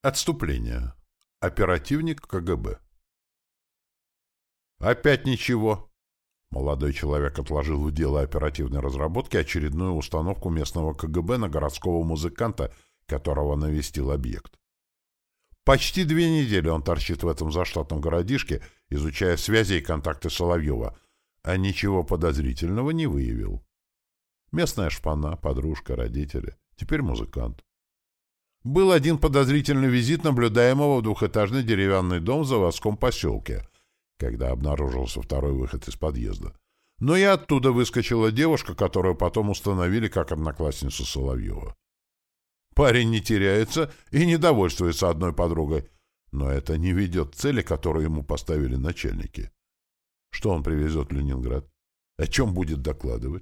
Отступление. Оперативник КГБ. Опять ничего. Молодой человек отложил в дело оперативной разработки очередную установку местного КГБ на городского музыканта, которого навестил объект. Почти две недели он торчит в этом заштатном городишке, изучая связи и контакты Соловьева, а ничего подозрительного не выявил. Местная шпана, подружка, родители, теперь музыкант. Был один подозрительный визит наблюдаемого в двухэтажный деревянный дом в заводском поселке, когда обнаружился второй выход из подъезда. Но и оттуда выскочила девушка, которую потом установили как одноклассницу Соловьева. Парень не теряется и не довольствуется одной подругой, но это не ведет цели, которую ему поставили начальники. Что он привезет в Ленинград? О чем будет докладывать?